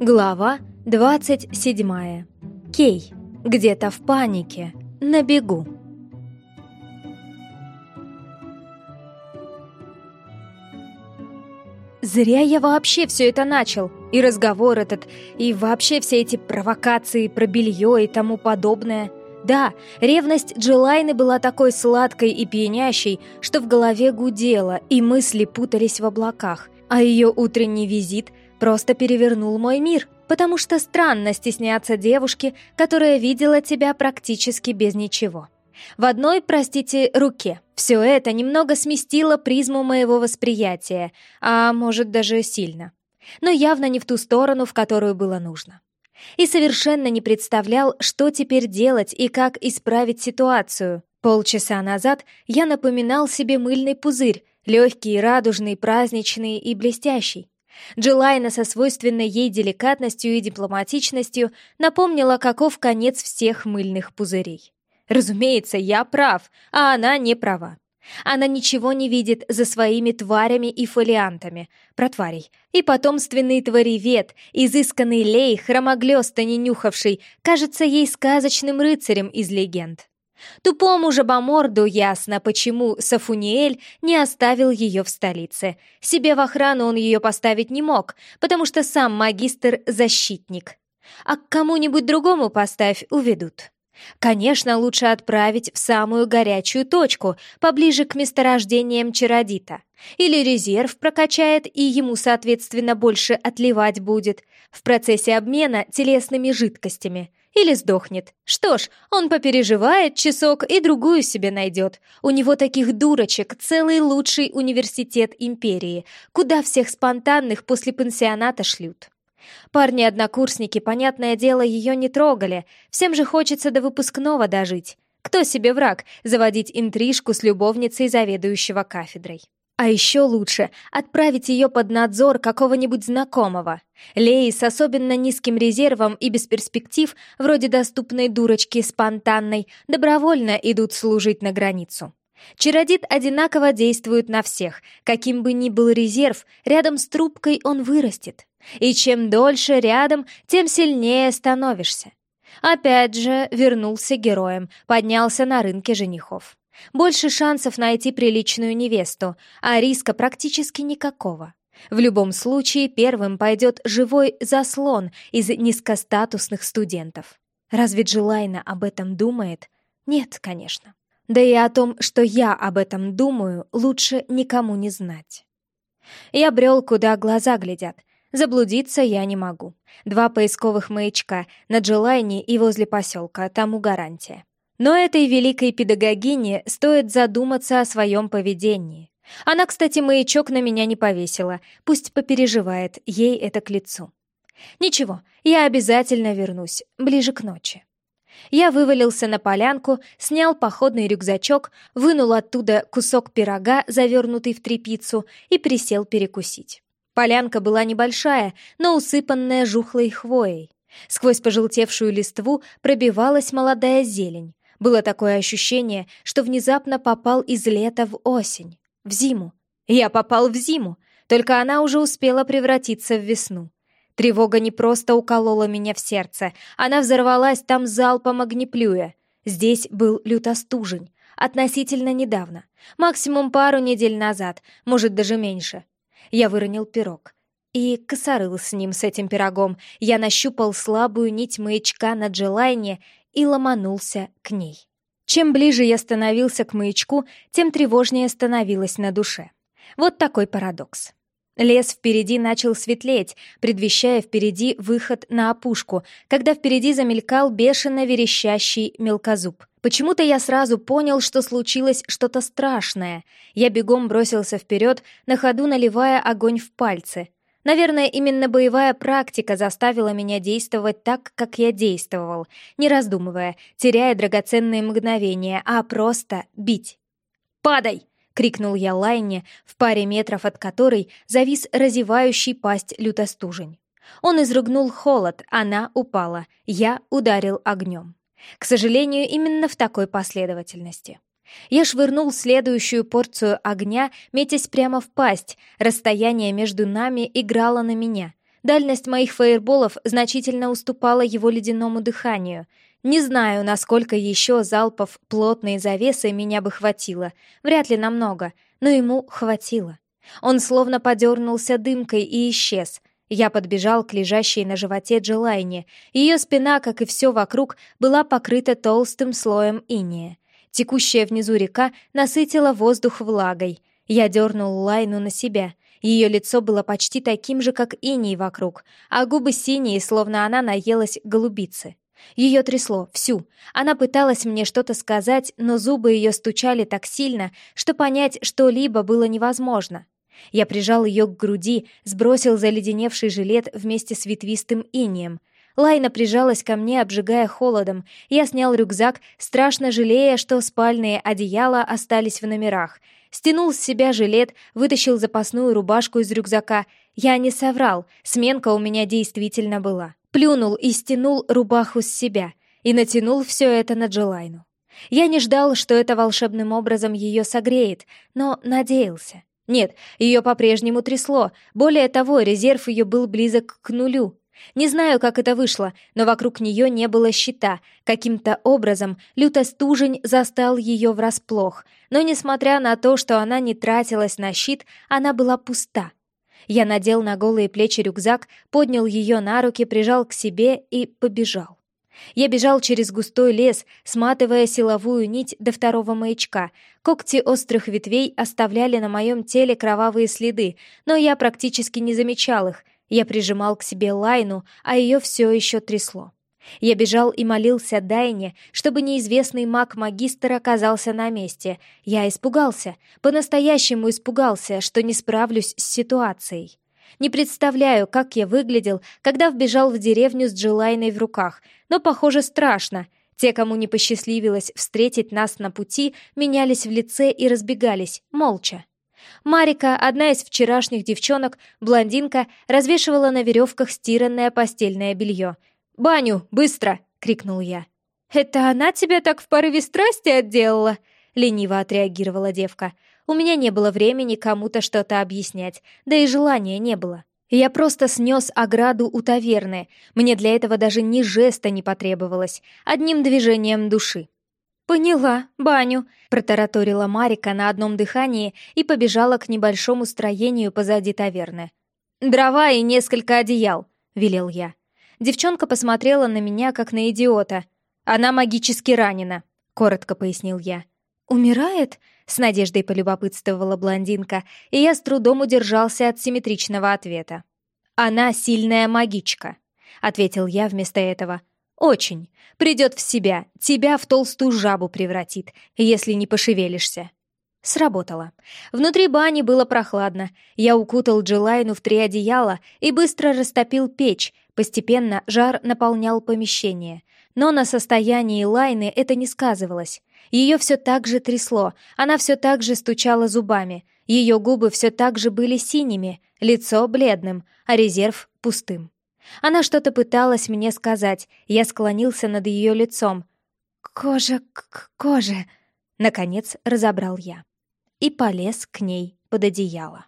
Глава 27. Кей. Где-то в панике. На бегу. Зря я вообще все это начал. И разговор этот, и вообще все эти провокации про белье и тому подобное. Да, ревность Джилайны была такой сладкой и пьянящей, что в голове гудело, и мысли путались в облаках, а ее утренний визит просто перевернул мой мир, потому что странно стесняться девушки, которая видела тебя практически без ничего. В одной, простите, руке. Все это немного сместило призму моего восприятия, а может даже сильно. Но явно не в ту сторону, в которую было нужно. И совершенно не представлял, что теперь делать и как исправить ситуацию. Полчаса назад я напоминал себе мыльный пузырь, легкий, радужный, праздничный и блестящий. Джилайна со свойственной ей деликатностью и дипломатичностью напомнила, каков конец всех мыльных пузырей. Разумеется, я прав, а она не права. Она ничего не видит за своими тварями и фолиантами, про тварей. И потомственный тваревед, изысканный лей, хромоглёста не нюхавший, кажется ей сказочным рыцарем из легенд. Тупому жабоморду ясно, почему Сафуниэль не оставил ее в столице. Себе в охрану он ее поставить не мог, потому что сам магистр — защитник. А к кому-нибудь другому поставь, уведут. Конечно, лучше отправить в самую горячую точку, поближе к месторождениям чародита. Или резерв прокачает, и ему, соответственно, больше отливать будет в процессе обмена телесными жидкостями. Или сдохнет. Что ж, он попереживает часок и другую себе найдет. У него таких дурочек целый лучший университет империи, куда всех спонтанных после пансионата шлют. Парни-однокурсники, понятное дело, ее не трогали. Всем же хочется до выпускного дожить. Кто себе враг заводить интрижку с любовницей заведующего кафедрой? А еще лучше отправить ее под надзор какого-нибудь знакомого. Леи с особенно низким резервом и без перспектив, вроде доступной дурочки спонтанной, добровольно идут служить на границу. Чародит одинаково действует на всех. Каким бы ни был резерв, рядом с трубкой он вырастет. И чем дольше рядом, тем сильнее становишься. Опять же, вернулся героем, поднялся на рынке женихов. Больше шансов найти приличную невесту, а риска практически никакого. В любом случае, первым пойдет живой заслон из низкостатусных студентов. Разве Джилайна об этом думает? Нет, конечно. Да и о том, что я об этом думаю, лучше никому не знать. Я брел, куда глаза глядят. Заблудиться я не могу. Два поисковых маячка на Джилайне и возле поселка, тому гарантия. Но этой великой педагогине стоит задуматься о своем поведении. Она, кстати, маячок на меня не повесила, пусть попереживает, ей это к лицу. Ничего, я обязательно вернусь, ближе к ночи. Я вывалился на полянку, снял походный рюкзачок, вынул оттуда кусок пирога, завернутый в тряпицу, и присел перекусить. Полянка была небольшая, но усыпанная жухлой хвоей. Сквозь пожелтевшую листву пробивалась молодая зелень. Было такое ощущение, что внезапно попал из лета в осень, в зиму. Я попал в зиму, только она уже успела превратиться в весну. Тревога не просто уколола меня в сердце, она взорвалась там залпом огнеплюя. Здесь был лютостужень, относительно недавно, максимум пару недель назад, может, даже меньше. Я выронил пирог. И косорыл с ним, с этим пирогом. Я нащупал слабую нить маячка на Джилайне и ломанулся к ней. Чем ближе я становился к маячку, тем тревожнее становилось на душе. Вот такой парадокс. Лес впереди начал светлеть, предвещая впереди выход на опушку, когда впереди замелькал бешено верещащий мелкозуб. Почему-то я сразу понял, что случилось что-то страшное. Я бегом бросился вперед, на ходу наливая огонь в пальцы. Наверное, именно боевая практика заставила меня действовать так, как я действовал, не раздумывая, теряя драгоценные мгновения, а просто бить. «Падай!» крикнул я Лайне, в паре метров от которой завис разевающий пасть лютостужень. Он изрыгнул холод, она упала, я ударил огнем. К сожалению, именно в такой последовательности. Я швырнул следующую порцию огня, метясь прямо в пасть. Расстояние между нами играло на меня. Дальность моих фаерболов значительно уступала его ледяному дыханию. Не знаю, насколько еще залпов плотной завесы меня бы хватило. Вряд ли намного, но ему хватило. Он словно подернулся дымкой и исчез. Я подбежал к лежащей на животе Джилайне. Ее спина, как и все вокруг, была покрыта толстым слоем иния. Текущая внизу река насытила воздух влагой. Я дернул Лайну на себя. Ее лицо было почти таким же, как иней вокруг, а губы синие, словно она наелась голубицы. Ее трясло, всю. Она пыталась мне что-то сказать, но зубы ее стучали так сильно, что понять что-либо было невозможно. Я прижал ее к груди, сбросил заледеневший жилет вместе с ветвистым инием. Лайна прижалась ко мне, обжигая холодом. Я снял рюкзак, страшно жалея, что спальные одеяла остались в номерах. Стянул с себя жилет, вытащил запасную рубашку из рюкзака. Я не соврал, сменка у меня действительно была. Плюнул и стянул рубаху с себя. И натянул все это на Джилайну. Я не ждал, что это волшебным образом ее согреет, но надеялся. Нет, ее по-прежнему трясло. Более того, резерв ее был близок к нулю. Не знаю, как это вышло, но вокруг нее не было щита. Каким-то образом лютый стужень застал ее врасплох. Но несмотря на то, что она не тратилась на щит, она была пуста. Я надел на голые плечи рюкзак, поднял ее на руки, прижал к себе и побежал. Я бежал через густой лес, сматывая силовую нить до второго маячка. Когти острых ветвей оставляли на моем теле кровавые следы, но я практически не замечал их. Я прижимал к себе Лайну, а ее все еще трясло. Я бежал и молился Дайне, чтобы неизвестный маг-магистр оказался на месте. Я испугался, по-настоящему испугался, что не справлюсь с ситуацией. Не представляю, как я выглядел, когда вбежал в деревню с Джилайной в руках, но, похоже, страшно. Те, кому не посчастливилось встретить нас на пути, менялись в лице и разбегались, молча. Марика, одна из вчерашних девчонок, блондинка, развешивала на веревках стиранное постельное белье. «Баню, быстро!» — крикнул я. «Это она тебя так в порыве страсти отделала?» — лениво отреагировала девка. У меня не было времени кому-то что-то объяснять, да и желания не было. Я просто снес ограду у таверны. Мне для этого даже ни жеста не потребовалось, одним движением души. «Поняла, баню», — протараторила Марика на одном дыхании и побежала к небольшому строению позади таверны. «Дрова и несколько одеял», — велел я. Девчонка посмотрела на меня, как на идиота. «Она магически ранена», — коротко пояснил я. «Умирает?» — с надеждой полюбопытствовала блондинка, и я с трудом удержался от симметричного ответа. «Она сильная магичка», — ответил я вместо этого. «Очень. Придет в себя, тебя в толстую жабу превратит, если не пошевелишься». Сработало. Внутри бани было прохладно. Я укутал Джилайну в три одеяла и быстро растопил печь. Постепенно жар наполнял помещение. Но на состоянии Лайны это не сказывалось. Ее все так же трясло, она все так же стучала зубами, ее губы все так же были синими, лицо бледным, а резерв пустым. Она что-то пыталась мне сказать, я склонился над ее лицом. «Кожа к коже», — наконец разобрал я. И полез к ней под одеяло.